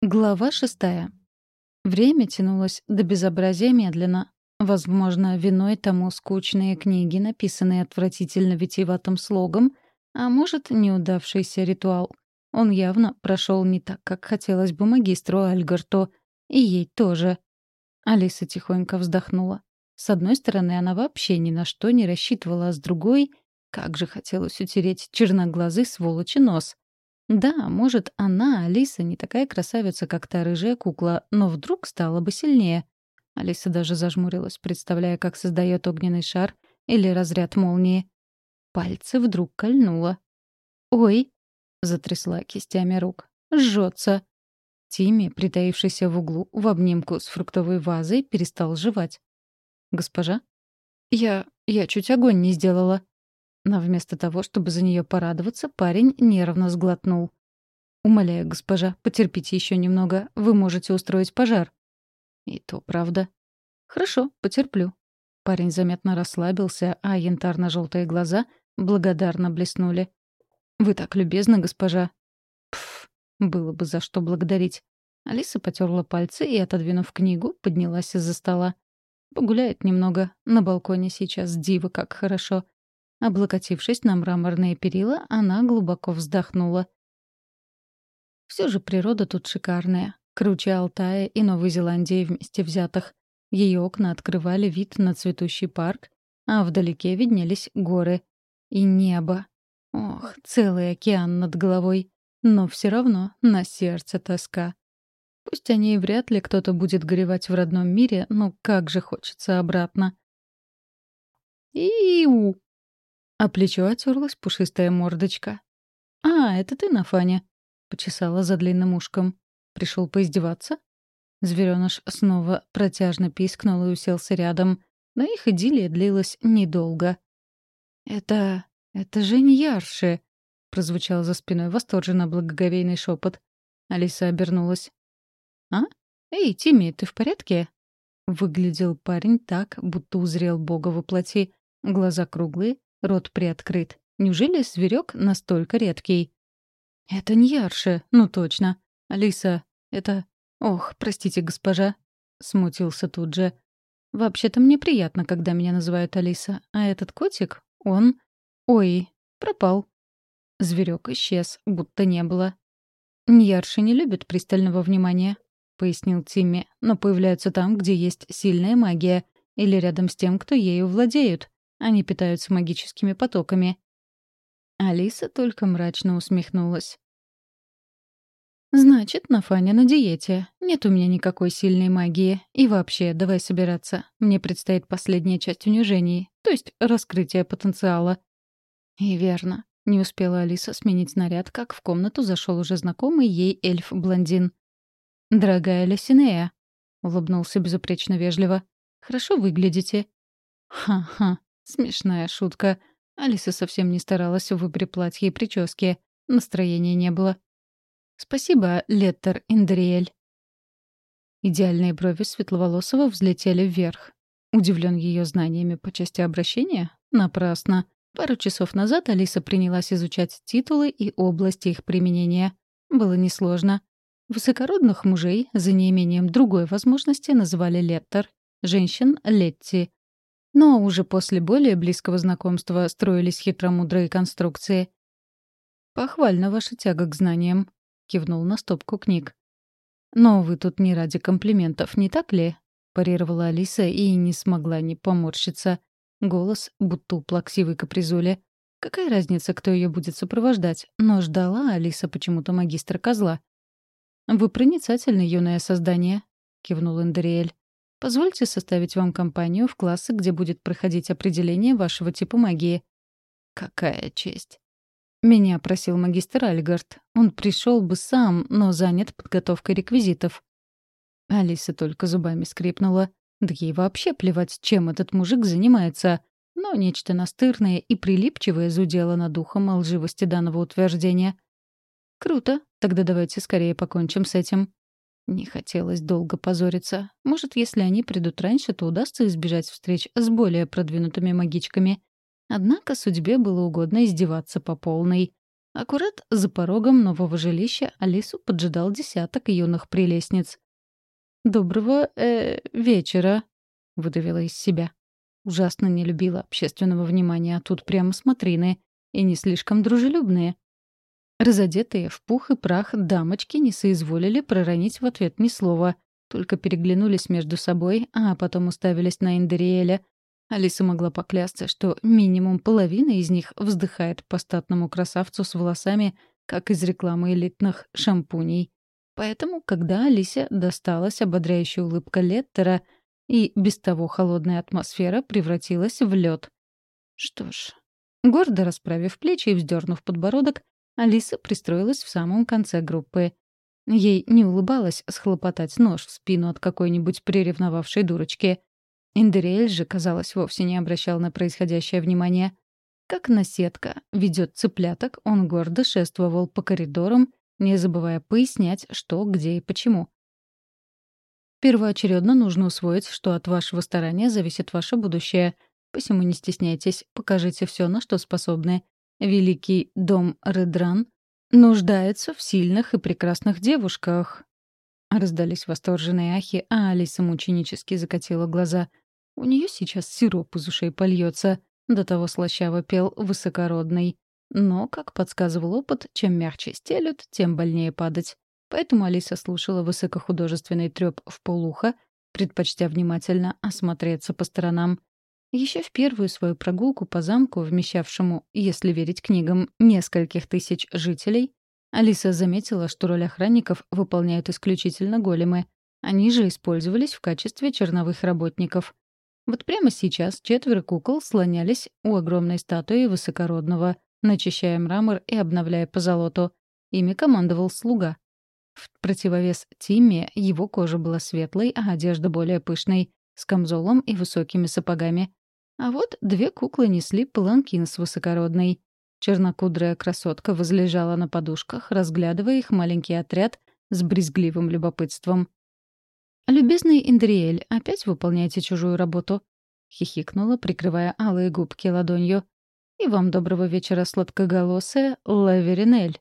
Глава шестая. Время тянулось до безобразия медленно. Возможно, виной тому скучные книги, написанные отвратительно витиеватым слогом, а может, неудавшийся ритуал. Он явно прошел не так, как хотелось бы магистру Альгарту, и ей тоже. Алиса тихонько вздохнула. С одной стороны, она вообще ни на что не рассчитывала, а с другой, как же хотелось утереть черноглазый сволочи нос — да, может, она, Алиса, не такая красавица, как та рыжая кукла, но вдруг стала бы сильнее. Алиса даже зажмурилась, представляя, как создает огненный шар или разряд молнии. Пальцы вдруг кольнуло. «Ой!» — затрясла кистями рук. «Жжется!» Тимми, притаившийся в углу в обнимку с фруктовой вазой, перестал жевать. «Госпожа?» «Я... я чуть огонь не сделала», но вместо того, чтобы за нее порадоваться, парень нервно сглотнул. «Умоляю, госпожа, потерпите еще немного. Вы можете устроить пожар». «И то правда». «Хорошо, потерплю». Парень заметно расслабился, а янтарно-желтые глаза благодарно блеснули. «Вы так любезны, госпожа». «Пф, было бы за что благодарить». Алиса потерла пальцы и, отодвинув книгу, поднялась из-за стола. «Погуляет немного. На балконе сейчас диво как хорошо. Облокотившись на мраморные перила, она глубоко вздохнула. Все же природа тут шикарная. Круче Алтая и Новой Зеландии вместе взятых. Ее окна открывали вид на цветущий парк, а вдалеке виднелись горы. И небо. Ох, целый океан над головой. Но все равно на сердце тоска. Пусть о ней вряд ли кто-то будет горевать в родном мире, но как же хочется обратно. «Иу!» А плечо отерлась пушистая мордочка. «А, это ты, Нафаня?» — почесала за длинным ушком. Пришел поиздеваться?» Зверёныш снова протяжно пискнул и уселся рядом, но их идиллия длилась недолго. «Это... это же Ньярши!» — прозвучал за спиной восторженно благоговейный шепот. Алиса обернулась. «А? Эй, Тимми, ты в порядке?» Выглядел парень так, будто узрел бога во плоти. Глаза круглые, Рот приоткрыт. Неужели зверек настолько редкий? «Это не Ярше, ну точно. Алиса, это... Ох, простите, госпожа», — смутился тут же. «Вообще-то мне приятно, когда меня называют Алиса, а этот котик, он... Ой, пропал». Зверек исчез, будто не было. «Ньярши не любят пристального внимания», — пояснил Тимми, «но появляются там, где есть сильная магия, или рядом с тем, кто ею владеют. Они питаются магическими потоками. Алиса только мрачно усмехнулась. «Значит, Нафаня на диете. Нет у меня никакой сильной магии. И вообще, давай собираться. Мне предстоит последняя часть унижений, то есть раскрытие потенциала». И верно. Не успела Алиса сменить наряд, как в комнату зашел уже знакомый ей эльф-блондин. «Дорогая Лесинея», — улыбнулся безупречно вежливо, — «хорошо выглядите». «Ха-ха, Смешная шутка. Алиса совсем не старалась в выборе платья и прически. Настроения не было. «Спасибо, Леттер Индриэль». Идеальные брови светловолосого взлетели вверх. Удивлен ее знаниями по части обращения? Напрасно. Пару часов назад Алиса принялась изучать титулы и области их применения. Было несложно. Высокородных мужей, за неимением другой возможности, называли Леттер, женщин — Летти, но уже после более близкого знакомства строились хитромудрые конструкции. «Похвально ваша тяга к знаниям», — кивнул на стопку книг. «Но вы тут не ради комплиментов, не так ли?» — парировала Алиса и не смогла не поморщиться. Голос будто у плаксивой капризули. Какая разница, кто ее будет сопровождать? Но ждала Алиса почему-то магистра козла. «Вы проницательны, юное создание», — кивнул Эндериэль. Позвольте составить вам компанию в классы, где будет проходить определение вашего типа магии. Какая честь. Меня просил магистр Альгард. Он пришел бы сам, но занят подготовкой реквизитов. Алиса только зубами скрипнула. Да ей вообще плевать, чем этот мужик занимается. Но нечто настырное и прилипчивое зудело над ухом о лживости данного утверждения. «Круто. Тогда давайте скорее покончим с этим». Не хотелось долго позориться. Может, если они придут раньше, то удастся избежать встреч с более продвинутыми магичками. Однако судьбе было угодно издеваться по полной. Аккурат за порогом нового жилища Алису поджидал десяток юных прелестниц. «Доброго э, вечера», — выдавила из себя. Ужасно не любила общественного внимания, а тут прямо смотрины. И не слишком дружелюбные. Разодетые в пух и прах дамочки не соизволили проронить в ответ ни слова, только переглянулись между собой, а потом уставились на Индериэля. Алиса могла поклясться, что минимум половина из них вздыхает по статному красавцу с волосами, как из рекламы элитных шампуней. Поэтому, когда Алисе досталась ободряющая улыбка Леттера, и без того холодная атмосфера превратилась в лед. Что ж, гордо расправив плечи и вздернув подбородок, Алиса пристроилась в самом конце группы. Ей не улыбалось схлопотать нож в спину от какой-нибудь приревновавшей дурочки. Индериэль же, казалось, вовсе не обращал на происходящее внимание. Как наседка ведет цыпляток, он гордо шествовал по коридорам, не забывая пояснять, что, где и почему. Первоочередно нужно усвоить, что от вашего старания зависит ваше будущее. Посему не стесняйтесь, покажите все, на что способны. Великий дом Редран нуждается в сильных и прекрасных девушках. Раздались восторженные ахи, а Алиса мученически закатила глаза. У нее сейчас сироп из ушей польется. До того слащаво пел высокородный. Но, как подсказывал опыт, чем мягче стелют, тем больнее падать. Поэтому Алиса слушала высокохудожественный трёп в полуха, предпочтя внимательно осмотреться по сторонам. Еще в первую свою прогулку по замку, вмещавшему, если верить книгам, нескольких тысяч жителей, Алиса заметила, что роль охранников выполняют исключительно големы. Они же использовались в качестве черновых работников. Вот прямо сейчас четверо кукол слонялись у огромной статуи высокородного — начищая мрамор и обновляя позолоту. Ими командовал слуга. В противовес Тимме его кожа была светлой, а одежда более пышной, с камзолом и высокими сапогами. А вот две куклы несли паланкин с высокородной. Чернокудрая красотка возлежала на подушках, разглядывая их маленький отряд с брезгливым любопытством. «Любезный Индриэль, опять выполняете чужую работу?» — хихикнула, прикрывая алые губки ладонью. «И вам доброго вечера, сладкоголосая Лаверинель».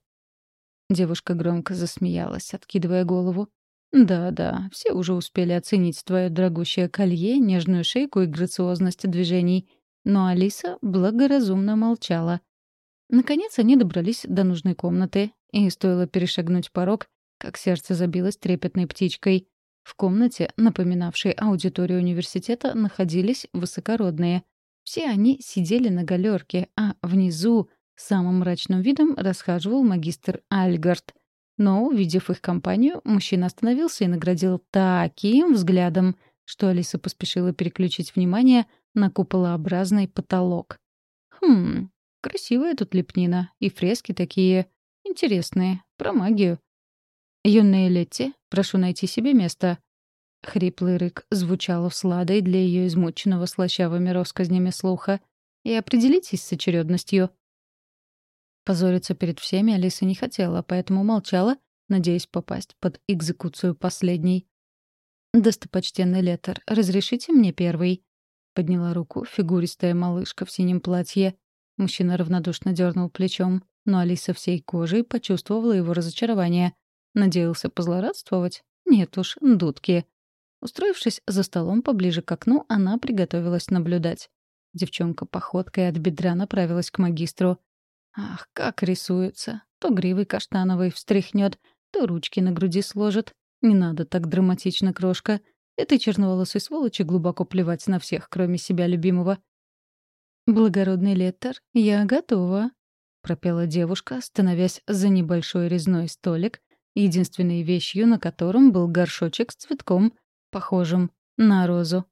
Девушка громко засмеялась, откидывая голову. «Да-да, все уже успели оценить твое дорогущее колье, нежную шейку и грациозность движений». Но Алиса благоразумно молчала. Наконец они добрались до нужной комнаты, и стоило перешагнуть порог, как сердце забилось трепетной птичкой. В комнате, напоминавшей аудиторию университета, находились высокородные — все они сидели на галерке, а внизу самым мрачным видом расхаживал магистр Альгард. Но, увидев их компанию, мужчина остановился и наградил таким взглядом, что Алиса поспешила переключить внимание на куполообразный потолок. «Хм, красивая тут лепнина, и фрески такие интересные, про магию. Юная Летти, прошу найти себе место. Хриплый рык звучал сладой для ее измученного слащавыми россказнями слуха. «И определитесь с очередностью». Позориться перед всеми Алиса не хотела, поэтому молчала, надеясь попасть под экзекуцию последней. «Достопочтенный Летер, разрешите мне первый?» Подняла руку фигуристая малышка в синем платье. Мужчина равнодушно дернул плечом, но Алиса всей кожей почувствовала его разочарование. Надеялся позлорадствовать? Нет уж, дудки. Устроившись за столом поближе к окну, она приготовилась наблюдать. Девчонка походкой от бедра направилась к магистру. Ах, как рисуется. То гривой каштановой встряхнет, то ручки на груди сложит. Не надо так драматично, крошка. Этой черноволосой сволочи глубоко плевать на всех, кроме себя любимого. «Благородный леттер, я готова», — пропела девушка, становясь за небольшой резной столик, единственной вещью на котором был горшочек с цветком, похожим на розу.